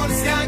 amor